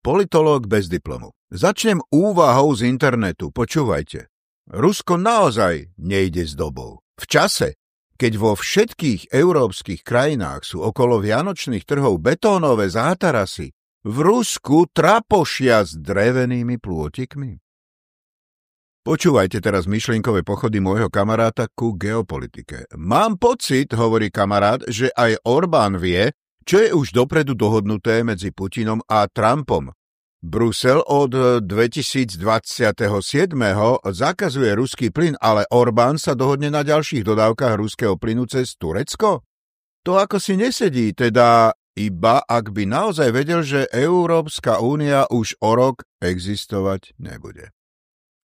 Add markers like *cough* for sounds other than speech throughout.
Politológ bez diplomu. Začnem úvahou z internetu. Počúvajte. Rusko naozaj nejde s dobou. V čase, keď vo všetkých európskych krajinách sú okolo vianočných trhov betónové zátarasy, v Rusku trapošia s drevenými plôtikmi. Počúvajte teraz myšlienkové pochody môjho kamaráta ku geopolitike. Mám pocit, hovorí kamarát, že aj Orbán vie, čo je už dopredu dohodnuté medzi Putinom a Trumpom. Brusel od 2027. zakazuje ruský plyn, ale Orbán sa dohodne na ďalších dodávkach ruského plynu cez Turecko? To ako si nesedí, teda iba ak by naozaj vedel, že Európska únia už o rok existovať nebude.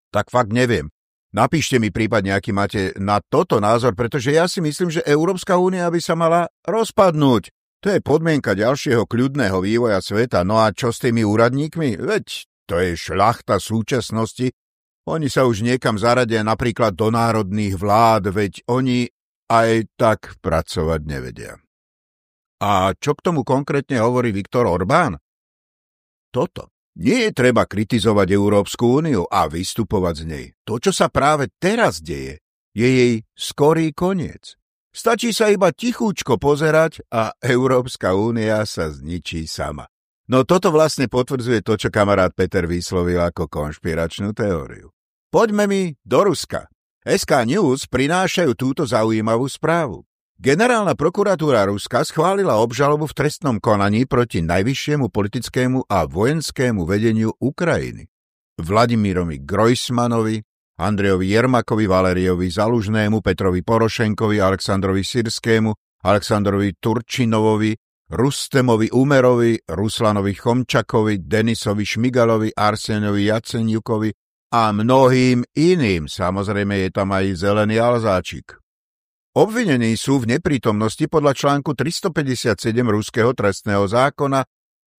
Tak fakt neviem. Napíšte mi prípadne, aký máte na toto názor, pretože ja si myslím, že Európska únia by sa mala rozpadnúť. To je podmienka ďalšieho kľudného vývoja sveta. No a čo s tými úradníkmi? Veď to je šlachta súčasnosti. Oni sa už niekam zaradia napríklad do národných vlád, veď oni aj tak pracovať nevedia. A čo k tomu konkrétne hovorí Viktor Orbán? Toto. Nie je treba kritizovať Európsku úniu a vystupovať z nej. To, čo sa práve teraz deje, je jej skorý koniec. Stačí sa iba tichúčko pozerať a Európska únia sa zničí sama. No toto vlastne potvrdzuje to, čo kamarát Peter vyslovil ako konšpiračnú teóriu. Poďme mi do Ruska. SK News prinášajú túto zaujímavú správu. Generálna prokuratúra Ruska schválila obžalobu v trestnom konaní proti najvyššiemu politickému a vojenskému vedeniu Ukrajiny. Vladimirovi Grojsmanovi, Andrejovi Jermakovi, Valeriovi Zalužnému, Petrovi Porošenkovi, Aleksandrovi Sirskému, Aleksandrovi Turčinovovi, Rustemovi Umerovi, Ruslanovi Chomčakovi, Denisovi Šmigalovi, Arsenovi Jacenjukovi a mnohým iným. Samozrejme je tam aj zelený alzáčik. Obvinení sú v neprítomnosti podľa článku 357 ruského trestného zákona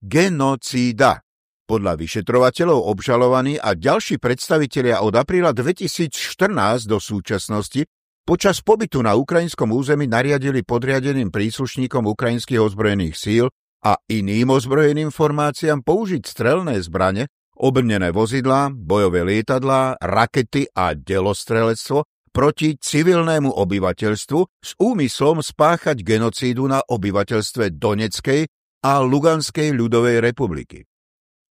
genocída. Podľa vyšetrovateľov obžalovaní a ďalší predstavitelia od apríla 2014 do súčasnosti počas pobytu na ukrajinskom území nariadili podriadeným príslušníkom ukrajinských ozbrojených síl a iným ozbrojeným formáciám použiť strelné zbrane, obrnené vozidlá, bojové lietadlá, rakety a delostrelectvo proti civilnému obyvateľstvu s úmyslom spáchať genocídu na obyvateľstve Doneckej a Luganskej ľudovej republiky.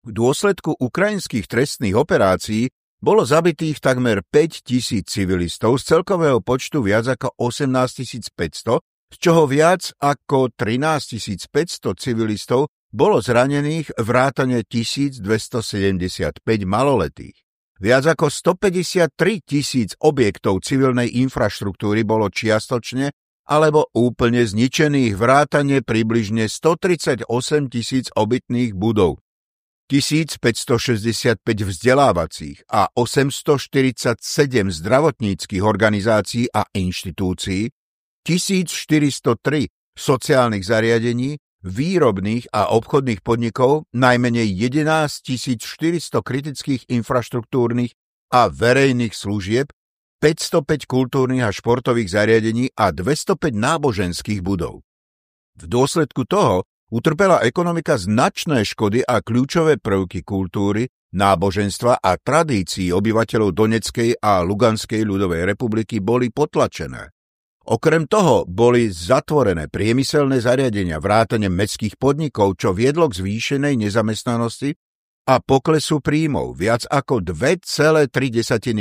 V dôsledku ukrajinských trestných operácií bolo zabitých takmer 5 tisíc civilistov z celkového počtu viac ako 18 500, z čoho viac ako 13 500 civilistov bolo zranených vrátane 1275 maloletých. Viac ako 153 tisíc objektov civilnej infraštruktúry bolo čiastočne alebo úplne zničených vrátane približne 138 tisíc obytných budov. 1565 vzdelávacích a 847 zdravotníckých organizácií a inštitúcií, 1403 sociálnych zariadení, výrobných a obchodných podnikov, najmenej 11 400 kritických infraštruktúrnych a verejných služieb, 505 kultúrnych a športových zariadení a 205 náboženských budov. V dôsledku toho utrpela ekonomika značné škody a kľúčové prvky kultúry, náboženstva a tradícií obyvateľov Doneckej a Luganskej ľudovej republiky boli potlačené. Okrem toho boli zatvorené priemyselné zariadenia vrátane mestských podnikov, čo viedlo k zvýšenej nezamestnanosti a poklesu príjmov. Viac ako 2,3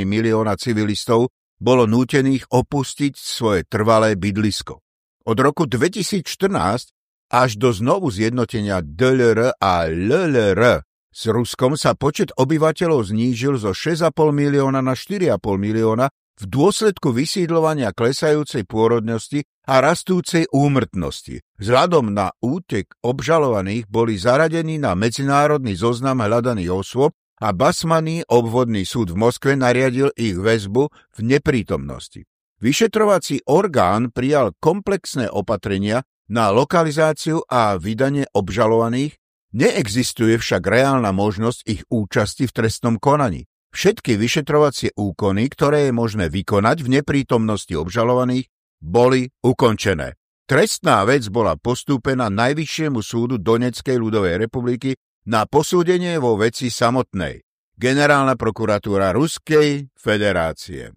milióna civilistov bolo nútených opustiť svoje trvalé bydlisko. Od roku 2014 až do znovu zjednotenia DLR a LLR s Ruskom sa počet obyvateľov znížil zo 6,5 milióna na 4,5 milióna v dôsledku vysídlovania klesajúcej pôrodnosti a rastúcej úmrtnosti. Vzhľadom na útek obžalovaných boli zaradení na medzinárodný zoznam hľadaných osôb a Basmaný obvodný súd v Moskve nariadil ich väzbu v neprítomnosti. Vyšetrovací orgán prijal komplexné opatrenia na lokalizáciu a vydanie obžalovaných, neexistuje však reálna možnosť ich účasti v trestnom konaní. Všetky vyšetrovacie úkony, ktoré je možné vykonať v neprítomnosti obžalovaných, boli ukončené. Trestná vec bola postúpená Najvyššiemu súdu Doneckej ľudovej republiky na posúdenie vo veci samotnej. Generálna prokuratúra Ruskej federácie.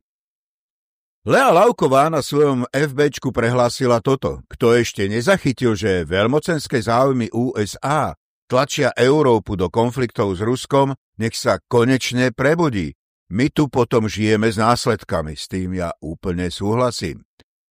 Lea Lauková na svojom FBčku prehlásila toto. Kto ešte nezachytil, že veľmocenské záujmy USA tlačia Európu do konfliktov s Ruskom, nech sa konečne prebudí. My tu potom žijeme s následkami, s tým ja úplne súhlasím.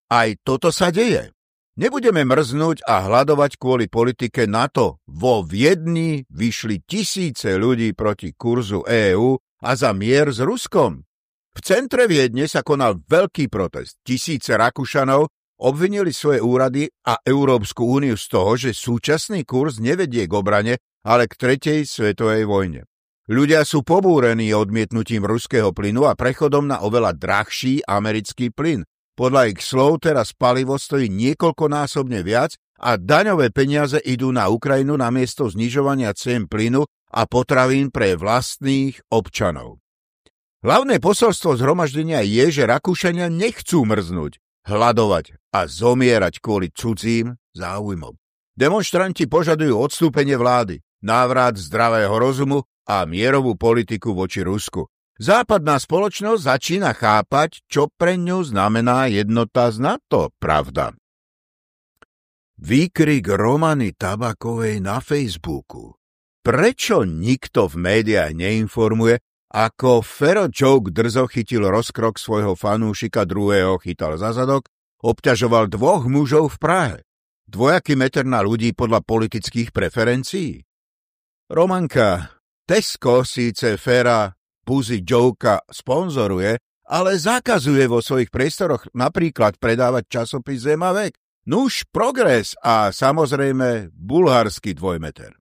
Aj toto sa deje. Nebudeme mrznúť a hľadovať kvôli politike NATO. Vo Viedni vyšli tisíce ľudí proti kurzu EÚ a za mier s Ruskom. V centre Viedne sa konal veľký protest. Tisíce Rakúšanov obvinili svoje úrady a Európsku úniu z toho, že súčasný kurz nevedie k obrane, ale k tretej svetovej vojne. Ľudia sú pobúrení odmietnutím ruského plynu a prechodom na oveľa drahší americký plyn. Podľa ich slov teraz palivo stojí niekoľkonásobne viac a daňové peniaze idú na Ukrajinu namiesto znižovania cien plynu a potravín pre vlastných občanov. Hlavné posolstvo zhromaždenia je, že Rakúšania nechcú mrznúť, hľadovať a zomierať kvôli cudzím záujmom. Demonstranti požadujú odstúpenie vlády, návrat zdravého rozumu a mierovú politiku voči Rusku. Západná spoločnosť začína chápať, čo pre ňu znamená jednota z NATO, pravda. Výkrik Romany Tabakovej na Facebooku. Prečo nikto v médiách neinformuje, ako Fero Joke drzo chytil rozkrok svojho fanúšika druhého, chytal za zadok, obťažoval dvoch mužov v Prahe. Dvojaký meter na ľudí podľa politických preferencií. Romanka, Tesco síce Fera Puzy Joka sponzoruje, ale zakazuje vo svojich priestoroch napríklad predávať časopis Zemavek, nuž Progres a samozrejme bulharský dvojmeter.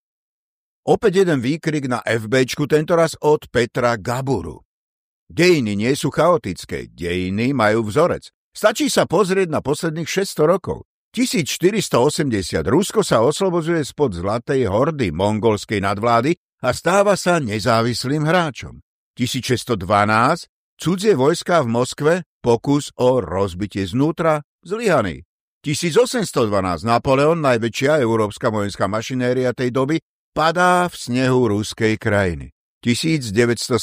Opäť jeden výkrik na FBčku, tentoraz od Petra Gaburu. Dejiny nie sú chaotické, dejiny majú vzorec. Stačí sa pozrieť na posledných 600 rokov. 1480 Rusko sa oslobozuje spod zlatej hordy mongolskej nadvlády a stáva sa nezávislým hráčom. 1612 cudzie vojska v Moskve, pokus o rozbitie znútra, zlyhaný. 1812 Napoleon, najväčšia európska vojenská mašinéria tej doby, padá v snehu ruskej krajiny. 1917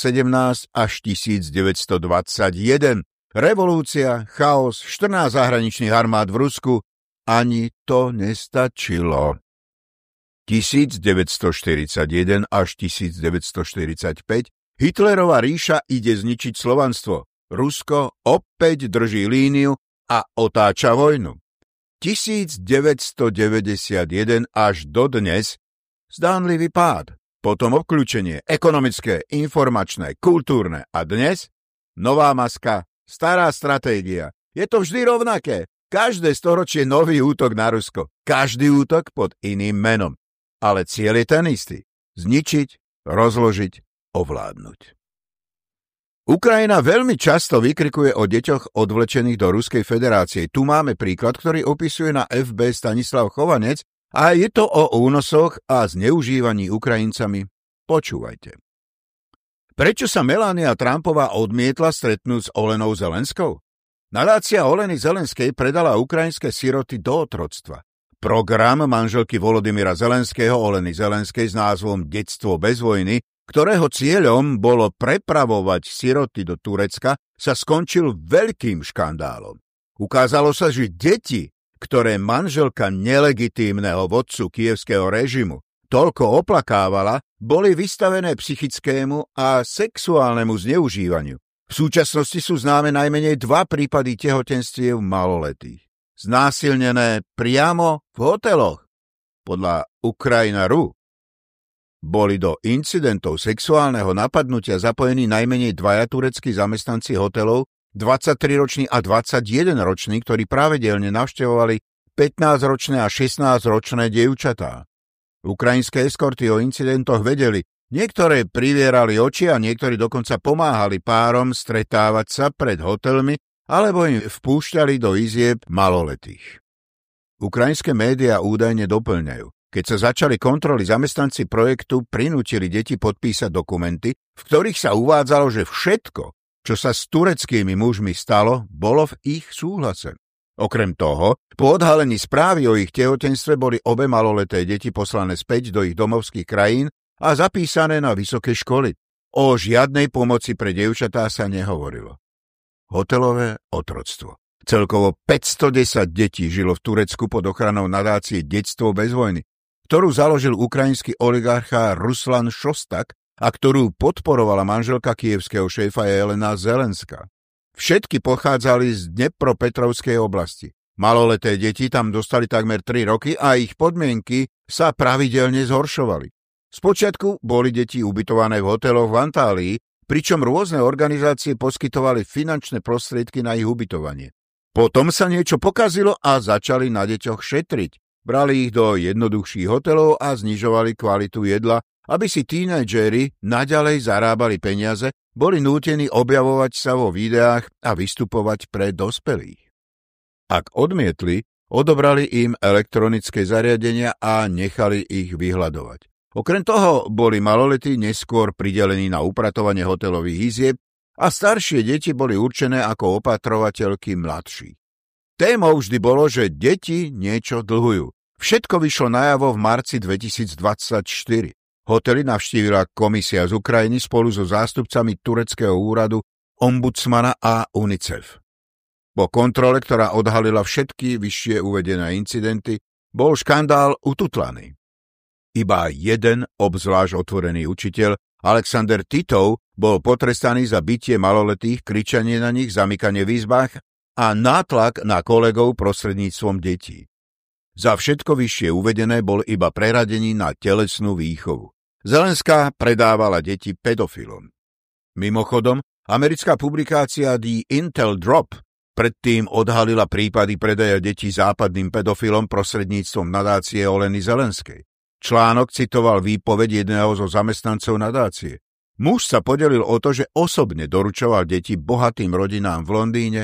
až 1921. Revolúcia, chaos, 14 zahraničných armád v Rusku. Ani to nestačilo. 1941 až 1945 Hitlerová ríša ide zničiť Slovanstvo. Rusko opäť drží líniu a otáča vojnu. 1991 až dodnes Zdánlivý pád, potom obklúčenie, ekonomické, informačné, kultúrne a dnes nová maska, stará stratégia. Je to vždy rovnaké. Každé storočie nový útok na Rusko. Každý útok pod iným menom. Ale cieľ je ten istý. Zničiť, rozložiť, ovládnuť. Ukrajina veľmi často vykrikuje o deťoch odvlečených do Ruskej federácie. Tu máme príklad, ktorý opisuje na FB Stanislav Chovanec a je to o únosoch a zneužívaní Ukrajincami. Počúvajte. Prečo sa Melania Trumpová odmietla stretnúť s Olenou Zelenskou? Nadácia Oleny Zelenskej predala ukrajinské siroty do otroctva. Program manželky Volodymyra Zelenského Oleny Zelenskej s názvom Detstvo bez vojny, ktorého cieľom bolo prepravovať siroty do Turecka, sa skončil veľkým škandálom. Ukázalo sa, že deti, ktoré manželka nelegitímneho vodcu kievského režimu toľko oplakávala, boli vystavené psychickému a sexuálnemu zneužívaniu. V súčasnosti sú známe najmenej dva prípady tehotenstiev maloletých. Znásilnené priamo v hoteloch. Podľa Ukrajina.ru boli do incidentov sexuálneho napadnutia zapojení najmenej dvaja tureckí zamestnanci hotelov 23-roční a 21-roční, ktorí pravidelne navštevovali 15-ročné a 16-ročné dievčatá. Ukrajinské eskorty o incidentoch vedeli, niektoré privierali oči a niektorí dokonca pomáhali párom stretávať sa pred hotelmi alebo im vpúšťali do izieb maloletých. Ukrajinské médiá údajne doplňajú. Keď sa začali kontroly, zamestnanci projektu prinútili deti podpísať dokumenty, v ktorých sa uvádzalo, že všetko, čo sa s tureckými mužmi stalo, bolo v ich súhlase. Okrem toho, po odhalení správy o ich tehotenstve boli obe maloleté deti poslané späť do ich domovských krajín a zapísané na vysoké školy. O žiadnej pomoci pre dievčatá sa nehovorilo. Hotelové otroctvo. Celkovo 510 detí žilo v Turecku pod ochranou nadácie Detstvo bez vojny, ktorú založil ukrajinský oligarcha Ruslan Šostak a ktorú podporovala manželka kievského šéfa Jelena Zelenska. Všetky pochádzali z Dnepropetrovskej oblasti. Maloleté deti tam dostali takmer 3 roky a ich podmienky sa pravidelne zhoršovali. Spočiatku boli deti ubytované v hoteloch v Antálii, pričom rôzne organizácie poskytovali finančné prostriedky na ich ubytovanie. Potom sa niečo pokazilo a začali na deťoch šetriť. Brali ich do jednoduchších hotelov a znižovali kvalitu jedla, aby si tínedžeri naďalej zarábali peniaze boli nútení objavovať sa vo videách a vystupovať pre dospelých. Ak odmietli, odobrali im elektronické zariadenia a nechali ich vyhľadovať. Okrem toho boli maloletí neskôr pridelení na upratovanie hotelových izieb a staršie deti boli určené ako opatrovateľky mladší. Témou vždy bolo, že deti niečo dlhujú. Všetko vyšlo najavo v marci 2024. Hotely navštívila komisia z Ukrajiny spolu so zástupcami tureckého úradu, ombudsmana a UNICEF. Po kontrole, ktorá odhalila všetky vyššie uvedené incidenty, bol škandál ututlaný. Iba jeden obzvlášť otvorený učiteľ, Alexander Titov, bol potrestaný za bytie maloletých, kričanie na nich, zamykanie v izbách a nátlak na kolegov prostredníctvom detí. Za všetko vyššie uvedené bol iba preradený na telesnú výchovu. Zelenská predávala deti pedofilom. Mimochodom, americká publikácia The Intel Drop predtým odhalila prípady predaja detí západným pedofilom prostredníctvom nadácie Oleny Zelenskej. Článok citoval výpoveď jedného zo zamestnancov nadácie. Muž sa podelil o to, že osobne doručoval deti bohatým rodinám v Londýne,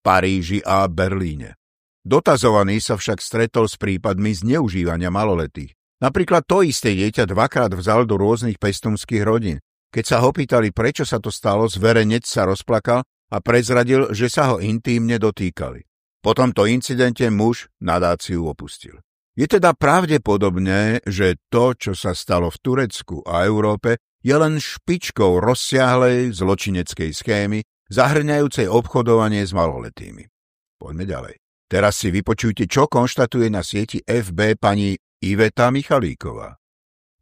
Paríži a Berlíne. Dotazovaný sa však stretol s prípadmi zneužívania maloletých. Napríklad to isté dieťa dvakrát vzal do rôznych pestumských rodín. Keď sa ho pýtali, prečo sa to stalo, zverenec sa rozplakal a prezradil, že sa ho intímne dotýkali. Po tomto incidente muž nadáciu opustil. Je teda pravdepodobné, že to, čo sa stalo v Turecku a Európe, je len špičkou rozsiahlej zločineckej schémy, zahrňajúcej obchodovanie s maloletými. Poďme ďalej. Teraz si vypočujte, čo konštatuje na sieti FB pani Iveta Michalíková.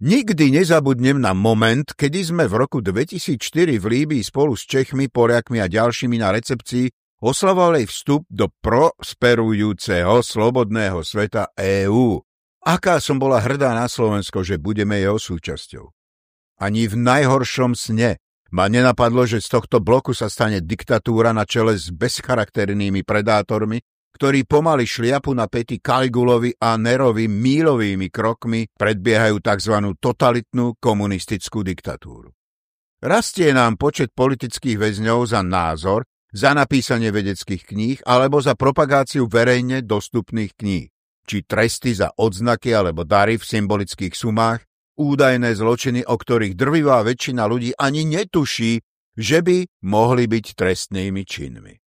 Nikdy nezabudnem na moment, kedy sme v roku 2004 v Líbii spolu s Čechmi, Poliakmi a ďalšími na recepcii oslavovali vstup do prosperujúceho slobodného sveta EÚ. Aká som bola hrdá na Slovensko, že budeme jeho súčasťou. Ani v najhoršom sne ma nenapadlo, že z tohto bloku sa stane diktatúra na čele s bezcharakternými predátormi, ktorí pomaly šliapu na pety Kaligulovi a Nerovi mílovými krokmi predbiehajú tzv. totalitnú komunistickú diktatúru. Rastie nám počet politických väzňov za názor, za napísanie vedeckých kníh alebo za propagáciu verejne dostupných kníh, či tresty za odznaky alebo dary v symbolických sumách, údajné zločiny, o ktorých drvivá väčšina ľudí ani netuší, že by mohli byť trestnými činmi.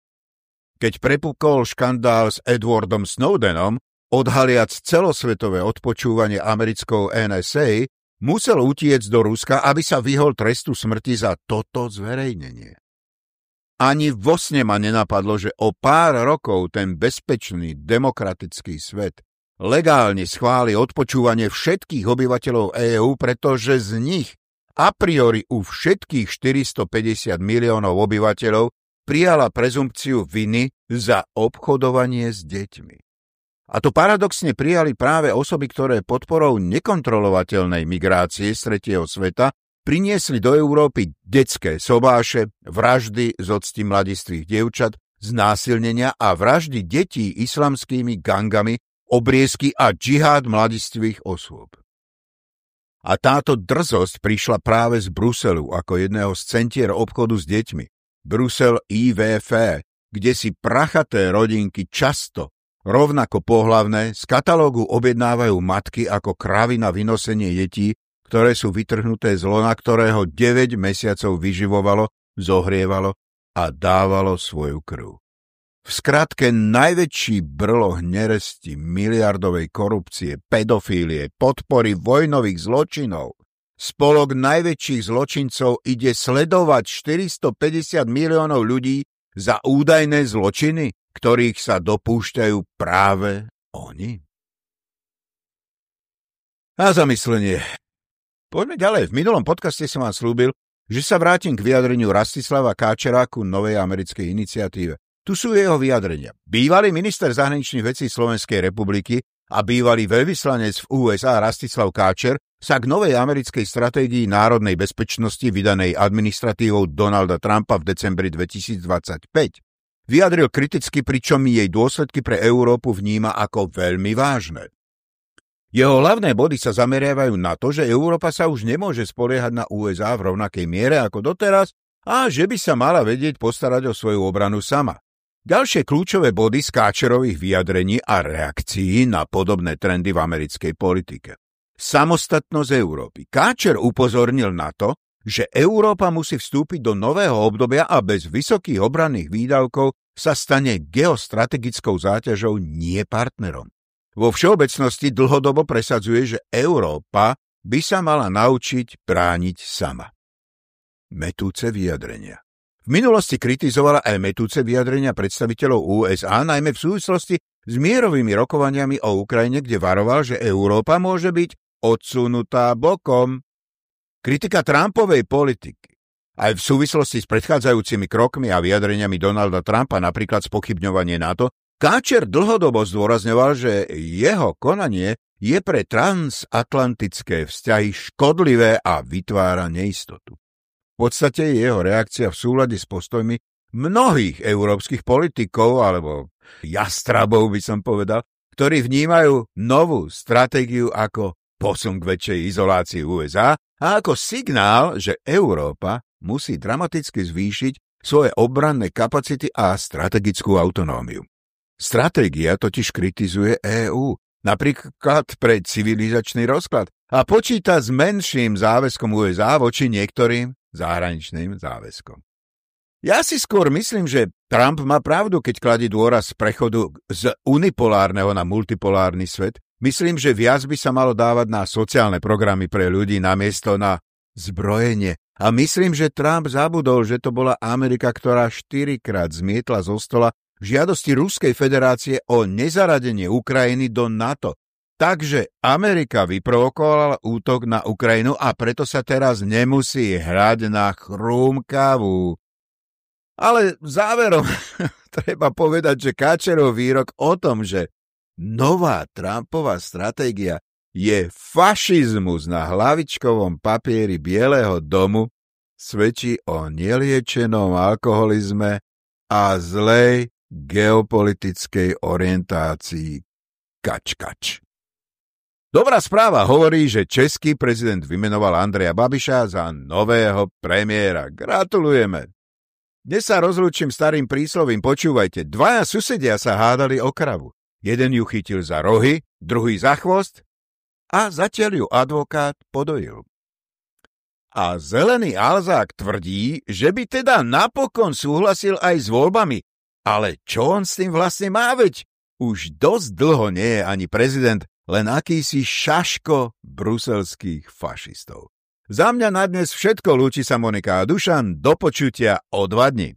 Keď prepukol škandál s Edwardom Snowdenom, odhaliac celosvetové odpočúvanie americkou NSA, musel utiecť do Ruska, aby sa vyhol trestu smrti za toto zverejnenie. Ani vo sne ma nenapadlo, že o pár rokov ten bezpečný demokratický svet legálne schváli odpočúvanie všetkých obyvateľov EÚ, pretože z nich a priori u všetkých 450 miliónov obyvateľov prijala prezumpciu viny za obchodovanie s deťmi. A to paradoxne prijali práve osoby, ktoré podporou nekontrolovateľnej migrácie z tretieho sveta priniesli do Európy detské sobáše, vraždy z octi mladistvých dievčat, znásilnenia a vraždy detí islamskými gangami, obriezky a džihad mladistvých osôb. A táto drzosť prišla práve z Bruselu ako jedného z centier obchodu s deťmi. Brusel IVF, kde si prachaté rodinky často, rovnako pohlavné, z katalógu objednávajú matky ako kravy na vynosenie detí, ktoré sú vytrhnuté z lona, ktorého 9 mesiacov vyživovalo, zohrievalo a dávalo svoju krv. V skratke najväčší brloh neresti miliardovej korupcie, pedofílie, podpory vojnových zločinov. Spolok najväčších zločincov ide sledovať 450 miliónov ľudí za údajné zločiny, ktorých sa dopúšťajú práve oni. A zamyslenie. Poďme ďalej. V minulom podcaste som vám slúbil, že sa vrátim k vyjadreniu Rastislava Káčera ku novej americkej iniciatíve. Tu sú jeho vyjadrenia. Bývalý minister zahraničných vecí Slovenskej republiky a bývalý veľvyslanec v USA Rastislav Káčer sa k novej americkej stratégii národnej bezpečnosti vydanej administratívou Donalda Trumpa v decembri 2025 vyjadril kriticky, pričom jej dôsledky pre Európu vníma ako veľmi vážne. Jeho hlavné body sa zameriavajú na to, že Európa sa už nemôže spoliehať na USA v rovnakej miere ako doteraz a že by sa mala vedieť postarať o svoju obranu sama. Ďalšie kľúčové body skáčerových vyjadrení a reakcií na podobné trendy v americkej politike. Samostatnosť Európy. Káčer upozornil na to, že Európa musí vstúpiť do nového obdobia a bez vysokých obranných výdavkov sa stane geostrategickou záťažou, nie partnerom. Vo všeobecnosti dlhodobo presadzuje, že Európa by sa mala naučiť brániť sama. Metúce vyjadrenia. V minulosti kritizovala aj metúce vyjadrenia predstaviteľov USA, najmä v súvislosti s mierovými rokovaniami o Ukrajine, kde varoval, že Európa môže byť odsunutá bokom. Kritika Trumpovej politiky aj v súvislosti s predchádzajúcimi krokmi a vyjadreniami Donalda Trumpa, napríklad spochybňovanie NATO, Káčer dlhodobo zdôrazňoval, že jeho konanie je pre transatlantické vzťahy škodlivé a vytvára neistotu. V podstate je jeho reakcia v súlade s postojmi mnohých európskych politikov, alebo jastrabov by som povedal, ktorí vnímajú novú stratégiu ako posun k väčšej izolácii USA a ako signál, že Európa musí dramaticky zvýšiť svoje obranné kapacity a strategickú autonómiu. Stratégia totiž kritizuje EÚ, napríklad pre civilizačný rozklad, a počíta s menším záväzkom USA voči niektorým zahraničným záväzkom. Ja si skôr myslím, že Trump má pravdu, keď kladí dôraz prechodu z unipolárneho na multipolárny svet. Myslím, že viac by sa malo dávať na sociálne programy pre ľudí namiesto na zbrojenie. A myslím, že Trump zabudol, že to bola Amerika, ktorá štyrikrát zmietla zo stola žiadosti Ruskej federácie o nezaradenie Ukrajiny do NATO. Takže Amerika vyprovokovala útok na Ukrajinu a preto sa teraz nemusí hrať na chrúmkavu. Ale záverom *laughs* treba povedať, že Káčerov výrok o tom, že nová Trumpová stratégia je fašizmus na hlavičkovom papieri Bieleho domu, svedčí o neliečenom alkoholizme a zlej geopolitickej orientácii kač-kač. Dobrá správa hovorí, že český prezident vymenoval Andreja Babiša za nového premiéra. Gratulujeme. Dnes sa rozlúčim starým príslovím, počúvajte. Dvaja susedia sa hádali o kravu. Jeden ju chytil za rohy, druhý za chvost a zatiaľ ju advokát podojil. A zelený Alzák tvrdí, že by teda napokon súhlasil aj s voľbami. Ale čo on s tým vlastne má veď? Už dosť dlho nie je ani prezident, len akýsi šaško bruselských fašistov. Za mňa na dnes všetko, lúči sa Monika a Dušan, do počutia o dva dni.